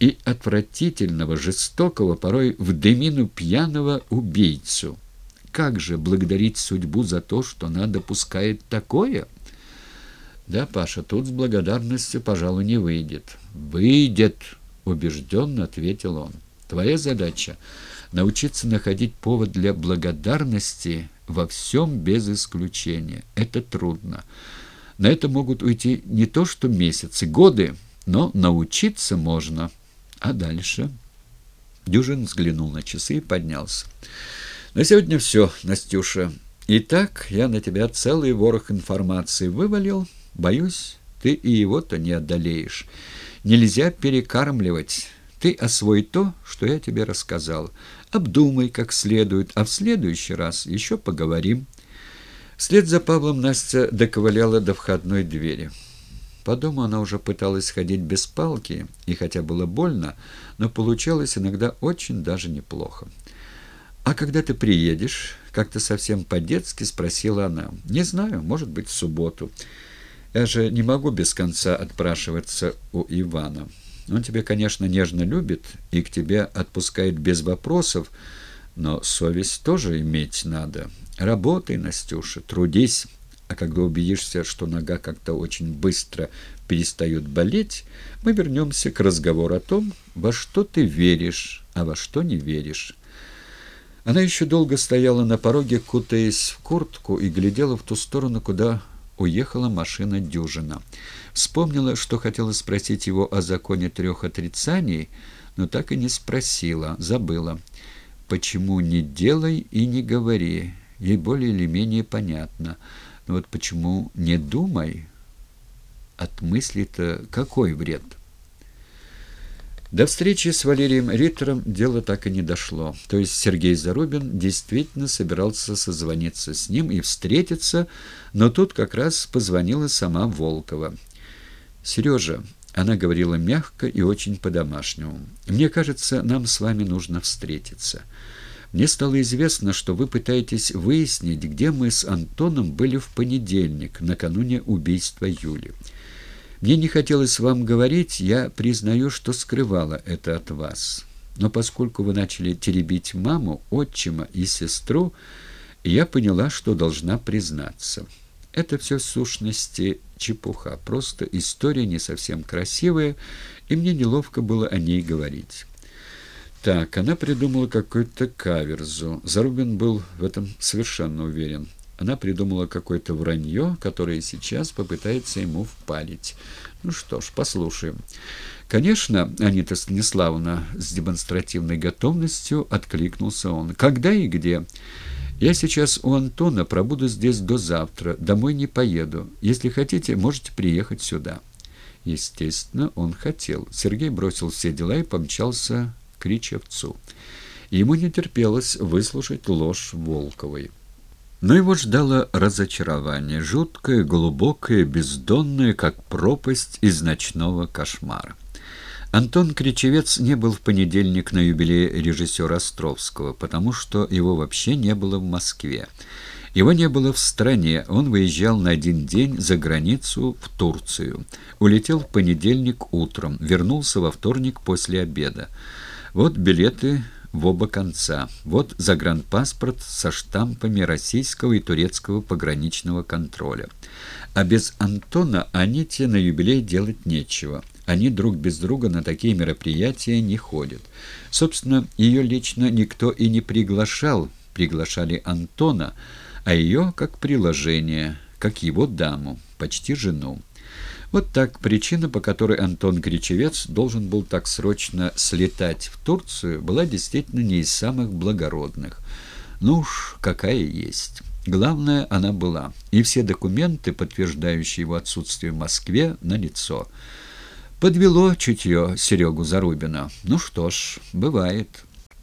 и отвратительного, жестокого, порой в дымину пьяного убийцу. Как же благодарить судьбу за то, что она допускает такое? Да, Паша, тут с благодарностью, пожалуй, не выйдет. Выйдет, убежденно ответил он. Твоя задача — научиться находить повод для благодарности во всем без исключения. Это трудно. На это могут уйти не то что месяцы, годы, но научиться можно. А дальше? Дюжин взглянул на часы и поднялся. На сегодня все, Настюша. Итак, я на тебя целый ворох информации вывалил. Боюсь, ты и его-то не одолеешь. Нельзя перекармливать. Ты освой то, что я тебе рассказал. Обдумай как следует, а в следующий раз еще поговорим. Вслед за Павлом Настя доковыляла до входной двери. По дому она уже пыталась ходить без палки, и хотя было больно, но получалось иногда очень даже неплохо. «А когда ты приедешь?» — как-то совсем по-детски спросила она. «Не знаю, может быть, в субботу. Я же не могу без конца отпрашиваться у Ивана. Он тебя, конечно, нежно любит и к тебе отпускает без вопросов, но совесть тоже иметь надо. Работай, Настюша, трудись». А когда убедишься, что нога как-то очень быстро перестает болеть, мы вернемся к разговору о том, во что ты веришь, а во что не веришь. Она еще долго стояла на пороге, кутаясь в куртку, и глядела в ту сторону, куда уехала машина Дюжина. Вспомнила, что хотела спросить его о законе трех отрицаний, но так и не спросила, забыла. «Почему не делай и не говори?» Ей более или менее понятно – но вот почему не думай? От мысли-то какой вред? До встречи с Валерием Риттером дело так и не дошло. То есть Сергей Зарубин действительно собирался созвониться с ним и встретиться, но тут как раз позвонила сама Волкова. «Сережа», — она говорила мягко и очень по-домашнему, — «мне кажется, нам с вами нужно встретиться». Мне стало известно, что вы пытаетесь выяснить, где мы с Антоном были в понедельник, накануне убийства Юли. Мне не хотелось вам говорить, я признаю, что скрывала это от вас. Но поскольку вы начали теребить маму, отчима и сестру, я поняла, что должна признаться. Это все в сущности чепуха, просто история не совсем красивая, и мне неловко было о ней говорить». Так, она придумала какую-то каверзу. Зарубин был в этом совершенно уверен. Она придумала какое-то вранье, которое сейчас попытается ему впалить. Ну что ж, послушаем. Конечно, Анита Станиславовна с демонстративной готовностью откликнулся он. Когда и где? Я сейчас у Антона, пробуду здесь до завтра, домой не поеду. Если хотите, можете приехать сюда. Естественно, он хотел. Сергей бросил все дела и помчался Кричевцу. Ему не терпелось выслушать ложь Волковой. Но его ждало разочарование, жуткое, глубокое, бездонное, как пропасть из ночного кошмара. Антон Кричевец не был в понедельник на юбилее режиссера Островского, потому что его вообще не было в Москве. Его не было в стране, он выезжал на один день за границу в Турцию. Улетел в понедельник утром, вернулся во вторник после обеда. Вот билеты в оба конца. Вот загранпаспорт со штампами российского и турецкого пограничного контроля. А без Антона Аните на юбилей делать нечего. Они друг без друга на такие мероприятия не ходят. Собственно, ее лично никто и не приглашал. Приглашали Антона, а ее как приложение, как его даму, почти жену. Вот так причина, по которой Антон Кричевец должен был так срочно слетать в Турцию, была действительно не из самых благородных. Ну уж, какая есть. Главное, она была, и все документы, подтверждающие его отсутствие в Москве, налицо. Подвело чутье Серегу Зарубина. Ну что ж, бывает.